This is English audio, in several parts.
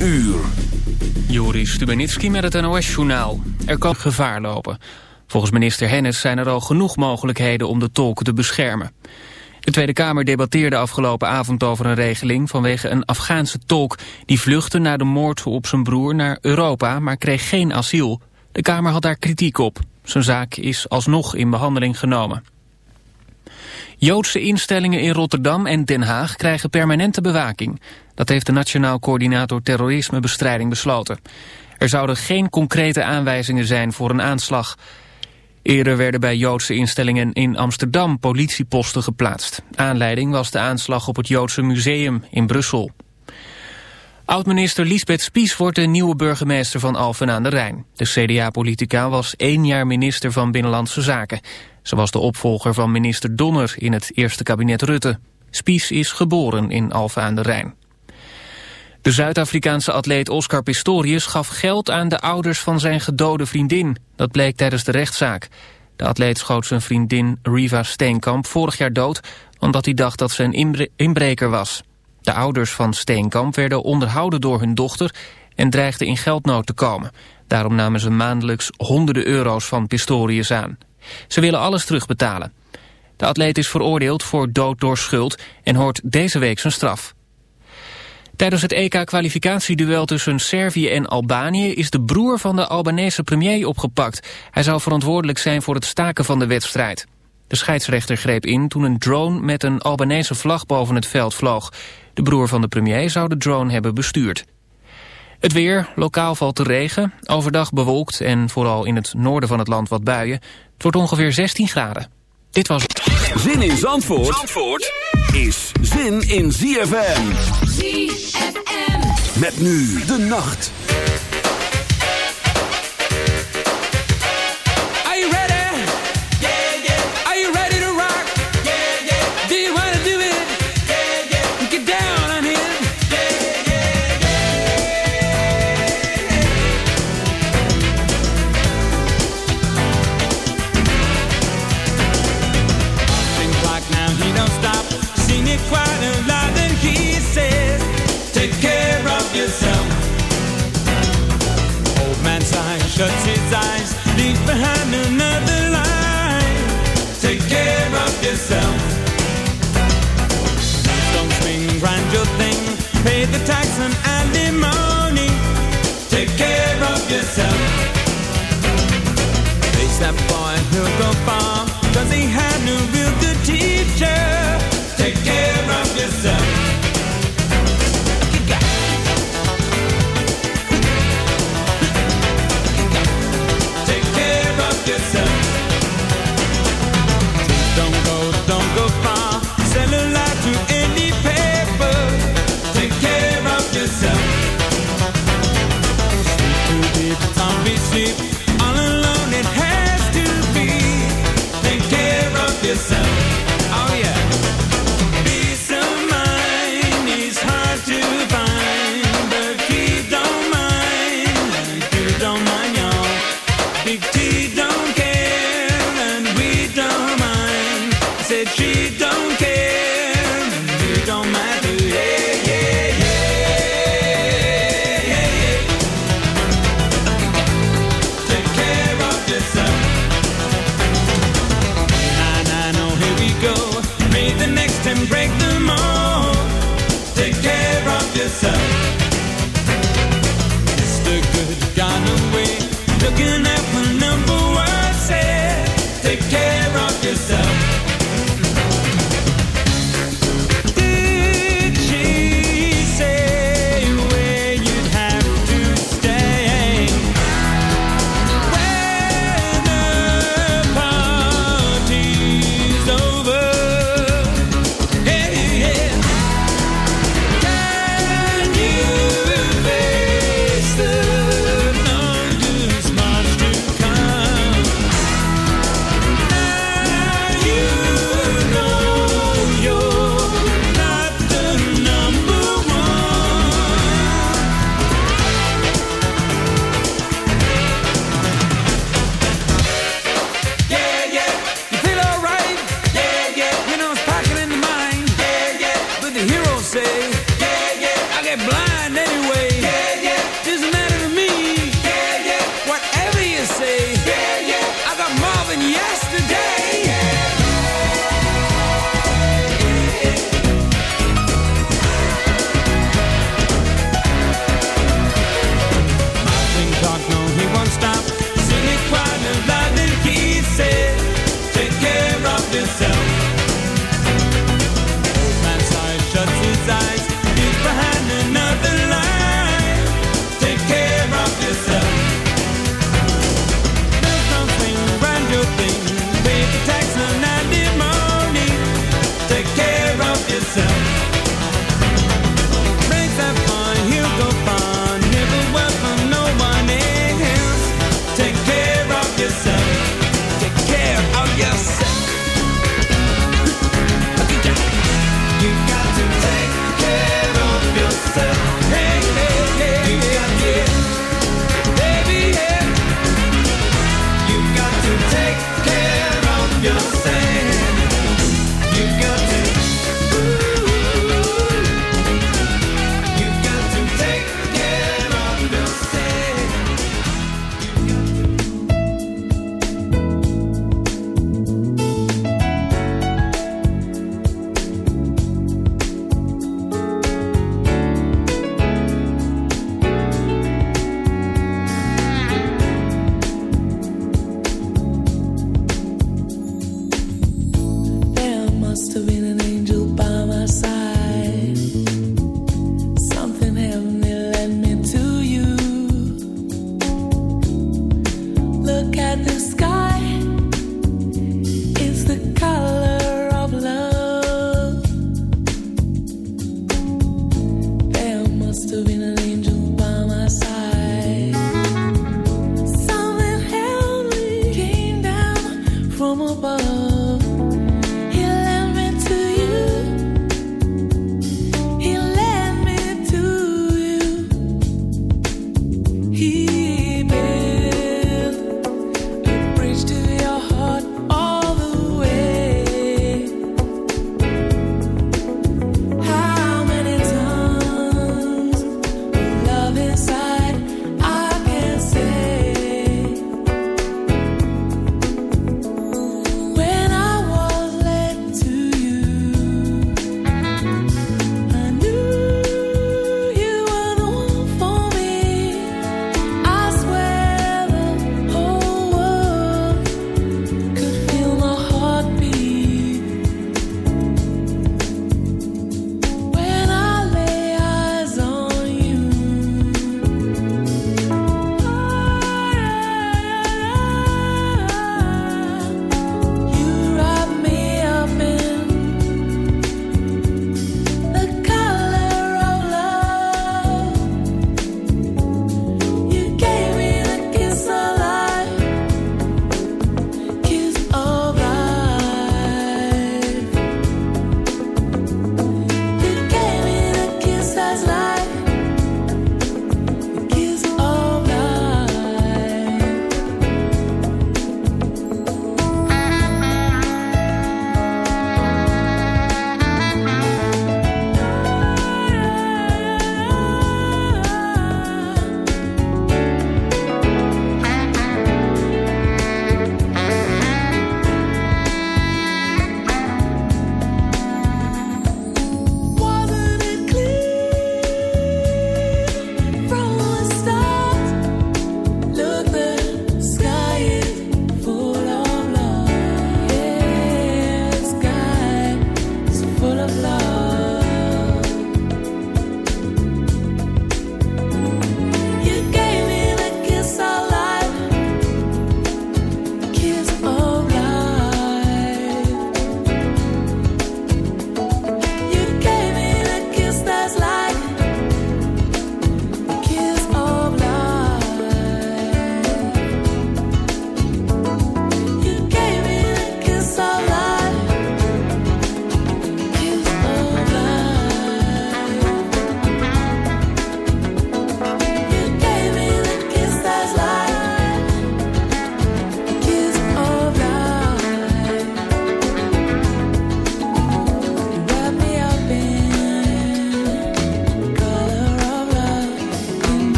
uur. Joris Stubenitski met het NOS-journaal. Er kan gevaar lopen. Volgens minister Hennis zijn er al genoeg mogelijkheden om de tolken te beschermen. De Tweede Kamer debatteerde afgelopen avond over een regeling vanwege een Afghaanse tolk die vluchtte na de moord op zijn broer naar Europa, maar kreeg geen asiel. De Kamer had daar kritiek op. Zijn zaak is alsnog in behandeling genomen. Joodse instellingen in Rotterdam en Den Haag krijgen permanente bewaking. Dat heeft de Nationaal Coördinator Terrorismebestrijding besloten. Er zouden geen concrete aanwijzingen zijn voor een aanslag. Eerder werden bij Joodse instellingen in Amsterdam politieposten geplaatst. Aanleiding was de aanslag op het Joodse museum in Brussel. Oud-minister Lisbeth Spies wordt de nieuwe burgemeester van Alphen aan de Rijn. De CDA-politica was één jaar minister van Binnenlandse Zaken. Ze was de opvolger van minister Donner in het eerste kabinet Rutte. Spies is geboren in Alphen aan de Rijn. De Zuid-Afrikaanse atleet Oscar Pistorius gaf geld aan de ouders van zijn gedode vriendin. Dat bleek tijdens de rechtszaak. De atleet schoot zijn vriendin Riva Steenkamp vorig jaar dood... omdat hij dacht dat ze een inbreker was. De ouders van Steenkamp werden onderhouden door hun dochter... en dreigden in geldnood te komen. Daarom namen ze maandelijks honderden euro's van Pistorius aan. Ze willen alles terugbetalen. De atleet is veroordeeld voor dood door schuld... en hoort deze week zijn straf. Tijdens het EK-kwalificatieduel tussen Servië en Albanië... is de broer van de Albanese premier opgepakt. Hij zou verantwoordelijk zijn voor het staken van de wedstrijd. De scheidsrechter greep in toen een drone met een Albanese vlag boven het veld vloog. De broer van de premier zou de drone hebben bestuurd. Het weer, lokaal valt de regen, overdag bewolkt en vooral in het noorden van het land wat buien. Het wordt ongeveer 16 graden. Dit was Zin in Zandvoort, Zandvoort is zin in ZFM. ZFM. Met nu de nacht. That boy, he'll go far,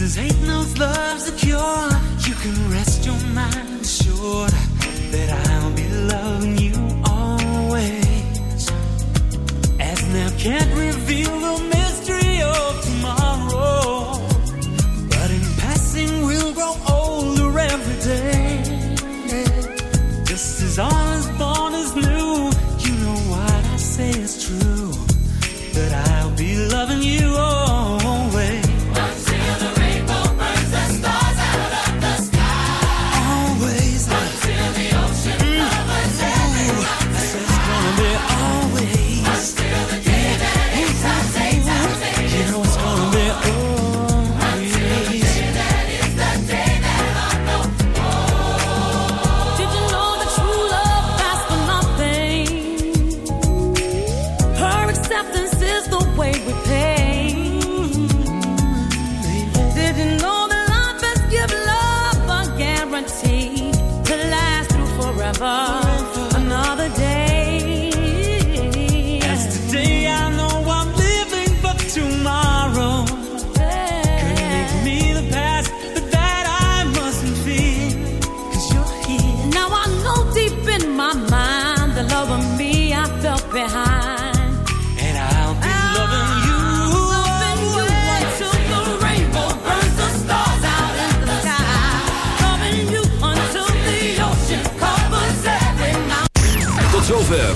Says ain't no love's a cure. You can rest your mind assured that I'll be loving you always. As now can't reveal the